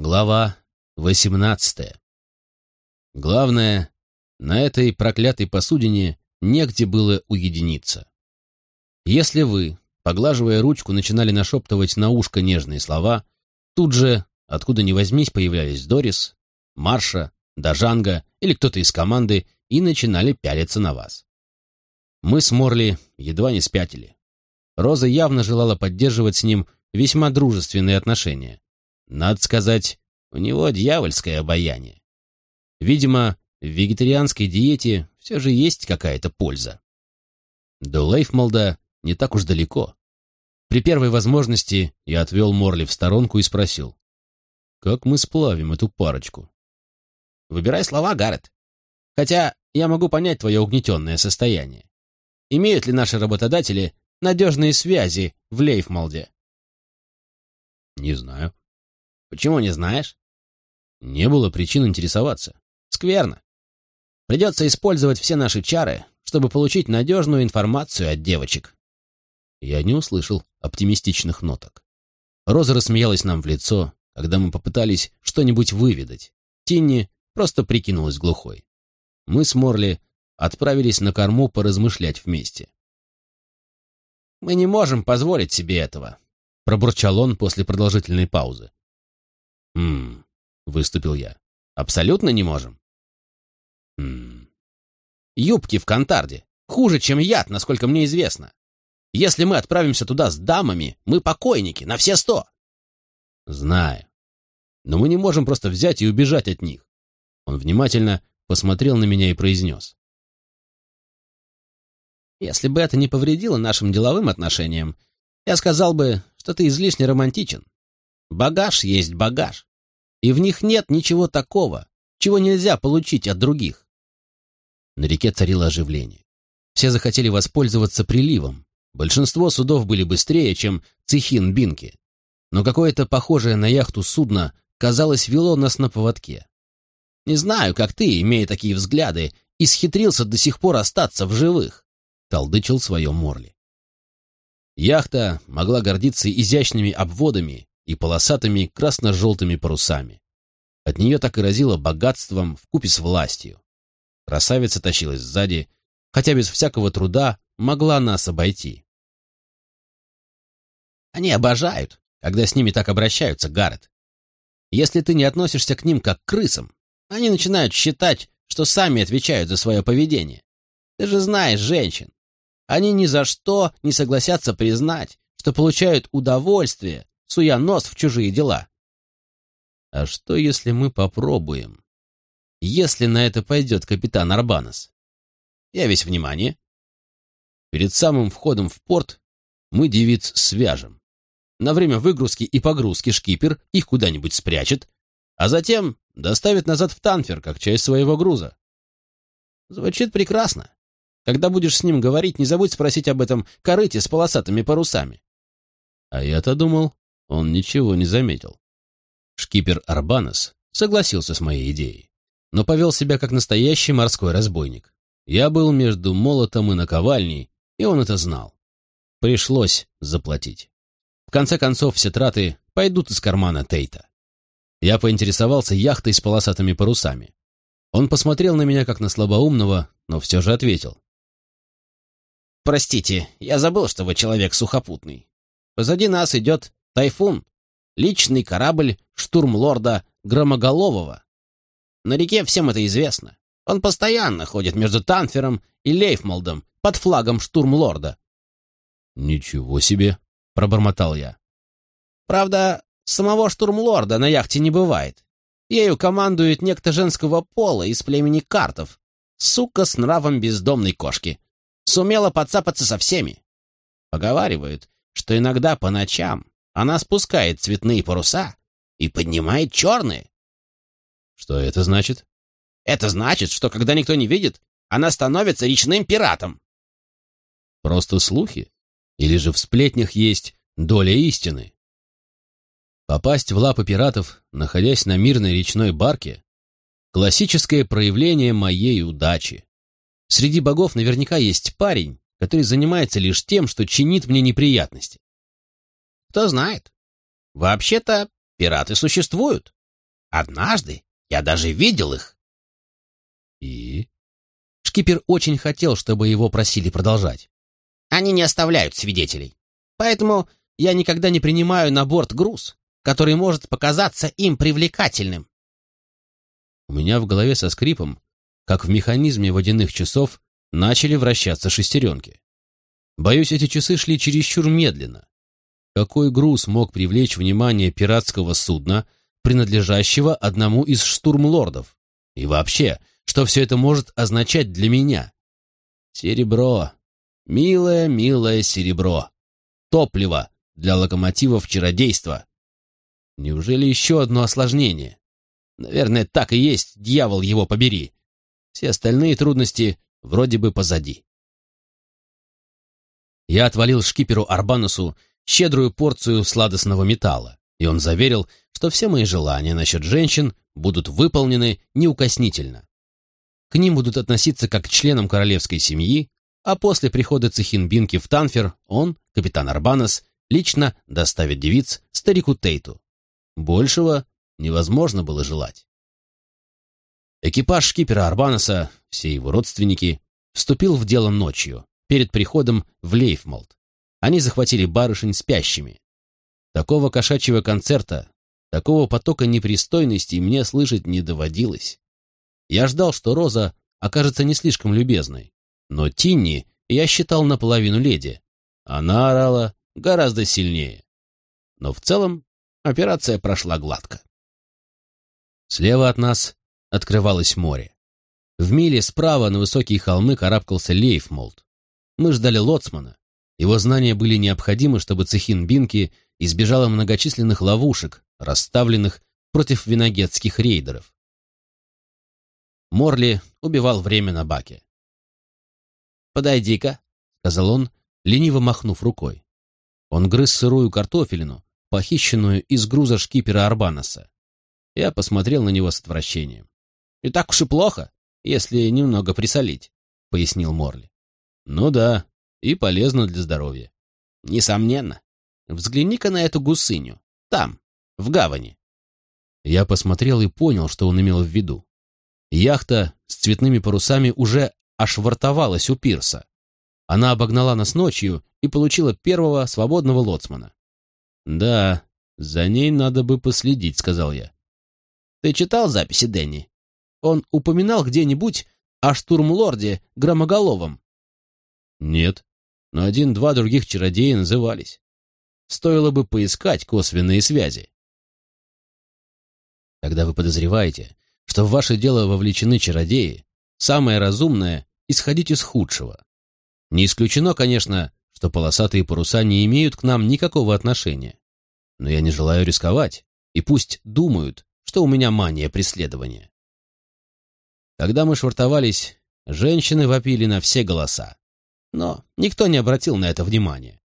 Глава восемнадцатая. Главное, на этой проклятой посудине негде было уединиться. Если вы, поглаживая ручку, начинали нашептывать на ушко нежные слова, тут же, откуда ни возьмись, появлялись Дорис, Марша, Дажанга или кто-то из команды и начинали пялиться на вас. Мы с Морли едва не спятили. Роза явно желала поддерживать с ним весьма дружественные отношения. Надо сказать, у него дьявольское обаяние. Видимо, в вегетарианской диете все же есть какая-то польза. До Лейфмолда не так уж далеко. При первой возможности я отвел Морли в сторонку и спросил, как мы сплавим эту парочку? Выбирай слова, Гаррет. Хотя я могу понять твое угнетенное состояние. Имеют ли наши работодатели надежные связи в Лейфмолде? Не знаю. Почему не знаешь? Не было причин интересоваться. Скверно. Придется использовать все наши чары, чтобы получить надежную информацию от девочек. Я не услышал оптимистичных ноток. Роза рассмеялась нам в лицо, когда мы попытались что-нибудь выведать. Тинни просто прикинулась глухой. Мы с Морли отправились на корму поразмышлять вместе. «Мы не можем позволить себе этого», — пробурчал он после продолжительной паузы. «Хм...» — выступил я. «Абсолютно не можем?» «Хм...» «Юбки в Кантарде. Хуже, чем яд, насколько мне известно. Если мы отправимся туда с дамами, мы покойники, на все сто!» «Знаю. Но мы не можем просто взять и убежать от них». Он внимательно посмотрел на меня и произнес. «Если бы это не повредило нашим деловым отношениям, я сказал бы, что ты излишне романтичен. Багаж есть багаж, и в них нет ничего такого, чего нельзя получить от других. На реке царило оживление. Все захотели воспользоваться приливом. Большинство судов были быстрее, чем цехин-бинки. Но какое-то похожее на яхту судно, казалось, вело нас на поводке. Не знаю, как ты, имея такие взгляды, исхитрился до сих пор остаться в живых, толдычил свое Морли. Яхта могла гордиться изящными обводами и полосатыми красно-желтыми парусами. От нее так и разило богатством вкупе с властью. Красавица тащилась сзади, хотя без всякого труда могла нас обойти. Они обожают, когда с ними так обращаются, Гаррет. Если ты не относишься к ним как к крысам, они начинают считать, что сами отвечают за свое поведение. Ты же знаешь женщин. Они ни за что не согласятся признать, что получают удовольствие суя нос в чужие дела. А что, если мы попробуем? Если на это пойдет капитан Арбанас? Я весь внимание. Перед самым входом в порт мы девиц свяжем. На время выгрузки и погрузки шкипер их куда-нибудь спрячет, а затем доставит назад в Танфер, как часть своего груза. Звучит прекрасно. Когда будешь с ним говорить, не забудь спросить об этом корыте с полосатыми парусами. А я-то думал, он ничего не заметил. Шкипер Арбанес согласился с моей идеей, но повел себя как настоящий морской разбойник. Я был между молотом и наковальней, и он это знал. Пришлось заплатить. В конце концов, все траты пойдут из кармана Тейта. Я поинтересовался яхтой с полосатыми парусами. Он посмотрел на меня как на слабоумного, но все же ответил. «Простите, я забыл, что вы человек сухопутный. Позади нас идет Тайфун — личный корабль штурмлорда Громоголового. На реке всем это известно. Он постоянно ходит между Танфером и Лейфмолдом под флагом штурмлорда. «Ничего себе!» — пробормотал я. «Правда, самого штурмлорда на яхте не бывает. Ею командует некто женского пола из племени картов. Сука с нравом бездомной кошки. Сумела подцапаться со всеми. Поговаривают, что иногда по ночам она спускает цветные паруса и поднимает черные. Что это значит? Это значит, что когда никто не видит, она становится речным пиратом. Просто слухи? Или же в сплетнях есть доля истины? Попасть в лапы пиратов, находясь на мирной речной барке, классическое проявление моей удачи. Среди богов наверняка есть парень, который занимается лишь тем, что чинит мне неприятности. Кто знает. Вообще-то пираты существуют. Однажды я даже видел их. И? Шкипер очень хотел, чтобы его просили продолжать. Они не оставляют свидетелей. Поэтому я никогда не принимаю на борт груз, который может показаться им привлекательным. У меня в голове со скрипом, как в механизме водяных часов, начали вращаться шестеренки. Боюсь, эти часы шли чересчур медленно. Какой груз мог привлечь внимание пиратского судна, принадлежащего одному из штурмлордов? И вообще, что все это может означать для меня? Серебро. Милое, милое серебро. Топливо для локомотивов чародейства. Неужели еще одно осложнение? Наверное, так и есть, дьявол его побери. Все остальные трудности вроде бы позади. Я отвалил шкиперу Арбанусу щедрую порцию сладостного металла, и он заверил, что все мои желания насчет женщин будут выполнены неукоснительно. К ним будут относиться как к членам королевской семьи, а после прихода Цехинбинки в Танфер он, капитан Арбанос, лично доставит девиц старику Тейту. Большего невозможно было желать. Экипаж шкипера Арбаноса, все его родственники, вступил в дело ночью, перед приходом в Лейфмолд. Они захватили барышень спящими. Такого кошачьего концерта, такого потока непристойностей мне слышать не доводилось. Я ждал, что Роза окажется не слишком любезной, но Тинни я считал наполовину леди. Она орала гораздо сильнее. Но в целом операция прошла гладко. Слева от нас открывалось море. В миле справа на высокие холмы карабкался Лейфмолд. Мы ждали лоцмана. Его знания были необходимы, чтобы Цехин Бинки избежала многочисленных ловушек, расставленных против виногетских рейдеров. Морли убивал время на баке. «Подойди-ка», — сказал он, лениво махнув рукой. Он грыз сырую картофелину, похищенную из груза шкипера Арбаноса. Я посмотрел на него с отвращением. «Не так уж и плохо, если немного присолить», — пояснил Морли. «Ну да, и полезно для здоровья». «Несомненно. Взгляни-ка на эту гусыню. Там, в гавани». Я посмотрел и понял, что он имел в виду. Яхта с цветными парусами уже ошвартовалась у пирса. Она обогнала нас ночью и получила первого свободного лоцмана. «Да, за ней надо бы последить», — сказал я. «Ты читал записи Дэнни? Он упоминал где-нибудь о штурмлорде Громоголовом?» «Нет, но один-два других чародея назывались. Стоило бы поискать косвенные связи». Когда вы подозреваете, что в ваше дело вовлечены чародеи, самое разумное — исходить из худшего. Не исключено, конечно, что полосатые паруса не имеют к нам никакого отношения. Но я не желаю рисковать, и пусть думают, что у меня мания преследования. Когда мы швартовались, женщины вопили на все голоса. Но никто не обратил на это внимания.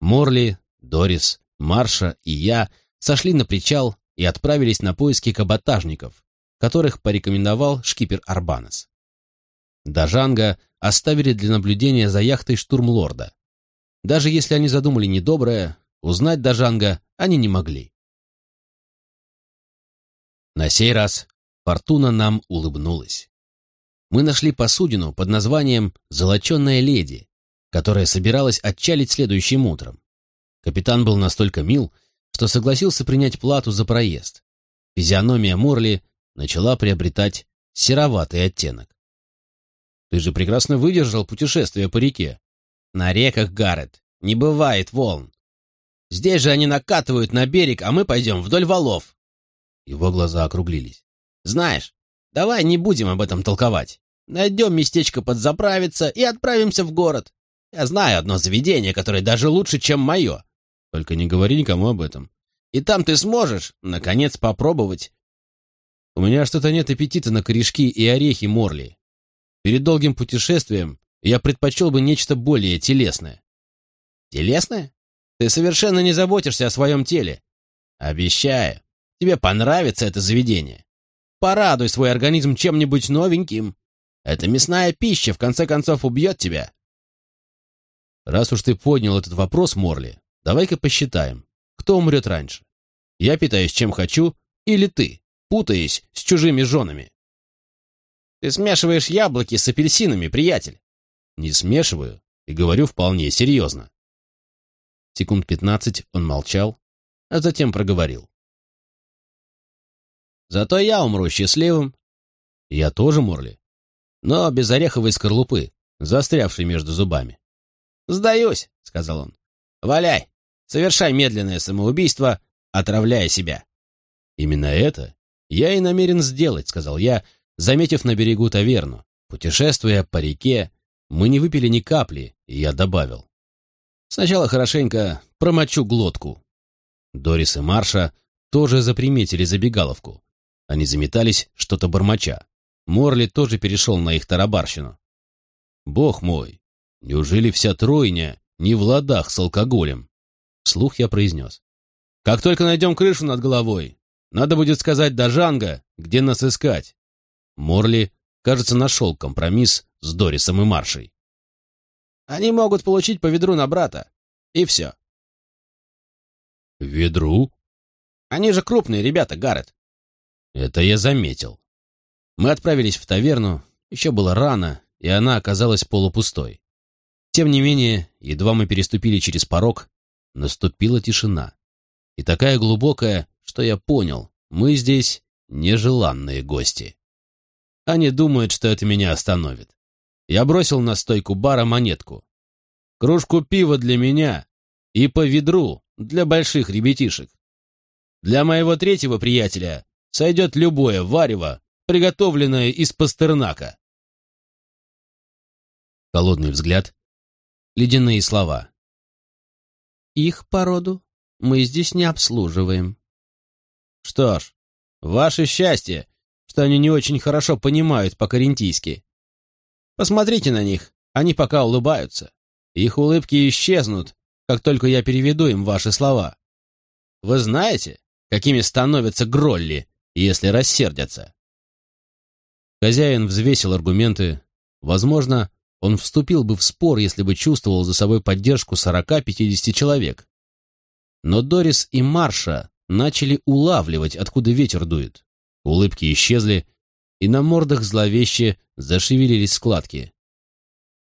Морли, Дорис, Марша и я сошли на причал и отправились на поиски каботажников, которых порекомендовал шкипер Арбанес. Дажанга оставили для наблюдения за яхтой штурмлорда. Даже если они задумали недоброе, узнать Дажанга они не могли. На сей раз Фортуна нам улыбнулась. Мы нашли посудину под названием «Золоченая леди», которая собиралась отчалить следующим утром. Капитан был настолько мил, что согласился принять плату за проезд. Физиономия Морли начала приобретать сероватый оттенок. «Ты же прекрасно выдержал путешествие по реке». «На реках, Гаррет, не бывает волн. Здесь же они накатывают на берег, а мы пойдем вдоль валов». Его глаза округлились. «Знаешь, давай не будем об этом толковать. Найдем местечко подзаправиться и отправимся в город. Я знаю одно заведение, которое даже лучше, чем мое. Только не говори никому об этом. И там ты сможешь, наконец, попробовать. У меня что-то нет аппетита на корешки и орехи Морли. Перед долгим путешествием я предпочел бы нечто более телесное. Телесное? Ты совершенно не заботишься о своем теле. Обещаю, тебе понравится это заведение. Порадуй свой организм чем-нибудь новеньким. Эта мясная пища, в конце концов, убьет тебя. Раз уж ты поднял этот вопрос, Морли, давай-ка посчитаем, кто умрет раньше. Я питаюсь чем хочу или ты, путаясь с чужими женами. Ты смешиваешь яблоки с апельсинами, приятель. Не смешиваю и говорю вполне серьезно. Секунд пятнадцать он молчал, а затем проговорил. Зато я умру счастливым. Я тоже, Морли. Но без ореховой скорлупы, застрявшей между зубами. «Сдаюсь», — сказал он. «Валяй, совершай медленное самоубийство, отравляя себя». «Именно это я и намерен сделать», — сказал я, заметив на берегу таверну. Путешествуя по реке, мы не выпили ни капли, и я добавил. «Сначала хорошенько промочу глотку». Дорис и Марша тоже заприметили забегаловку. Они заметались, что-то бормоча. Морли тоже перешел на их тарабарщину. «Бог мой, неужели вся тройня не в ладах с алкоголем?» Вслух я произнес. «Как только найдем крышу над головой, надо будет сказать Дажанга, где нас искать». Морли, кажется, нашел компромисс с Дорисом и Маршей. «Они могут получить по ведру на брата. И все». «Ведру?» «Они же крупные ребята, Гаррет. Это я заметил. Мы отправились в таверну, еще было рано, и она оказалась полупустой. Тем не менее, едва мы переступили через порог, наступила тишина. И такая глубокая, что я понял, мы здесь нежеланные гости. Они думают, что это меня остановит. Я бросил на стойку бара монетку. Кружку пива для меня и по ведру для больших ребятишек. Для моего третьего приятеля сойдет любое варево, приготовленное из пастернака. Холодный взгляд, ледяные слова. Их породу мы здесь не обслуживаем. Что ж, ваше счастье, что они не очень хорошо понимают по-карентийски. Посмотрите на них, они пока улыбаются. Их улыбки исчезнут, как только я переведу им ваши слова. Вы знаете, какими становятся гролли, если рассердятся. Хозяин взвесил аргументы. Возможно, он вступил бы в спор, если бы чувствовал за собой поддержку 40-50 человек. Но Дорис и Марша начали улавливать, откуда ветер дует. Улыбки исчезли, и на мордах зловеще зашевелились складки.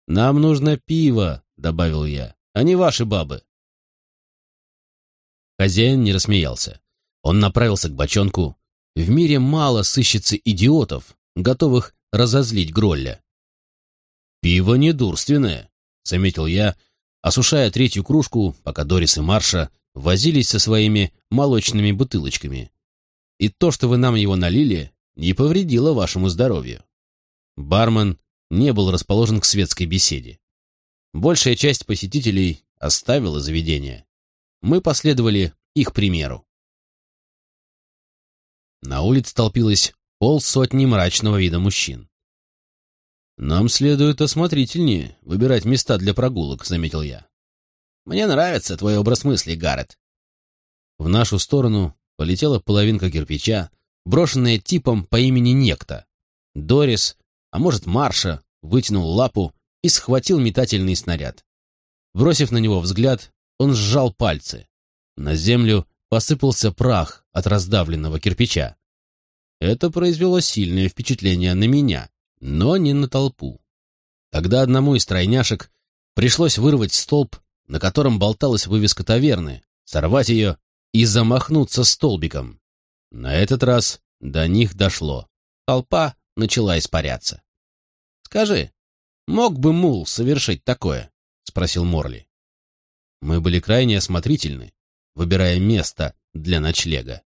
«Нам нужно пиво», — добавил я, — «а не ваши бабы». Хозяин не рассмеялся. Он направился к бочонку, в мире мало сыщется идиотов, готовых разозлить Гролля. «Пиво недурственное», — заметил я, осушая третью кружку, пока Дорис и Марша возились со своими молочными бутылочками. «И то, что вы нам его налили, не повредило вашему здоровью». Бармен не был расположен к светской беседе. Большая часть посетителей оставила заведение. Мы последовали их примеру. На улице толпилось полсотни мрачного вида мужчин. «Нам следует осмотрительнее выбирать места для прогулок», — заметил я. «Мне нравится твой образ мысли, Гаррет». В нашу сторону полетела половинка кирпича, брошенная типом по имени Некто. Дорис, а может Марша, вытянул лапу и схватил метательный снаряд. Бросив на него взгляд, он сжал пальцы. На землю посыпался прах от раздавленного кирпича. Это произвело сильное впечатление на меня, но не на толпу. Тогда одному из тройняшек пришлось вырвать столб, на котором болталась вывеска таверны, сорвать ее и замахнуться столбиком. На этот раз до них дошло. Толпа начала испаряться. «Скажи, мог бы Мул совершить такое?» — спросил Морли. Мы были крайне осмотрительны, выбирая место для ночлега.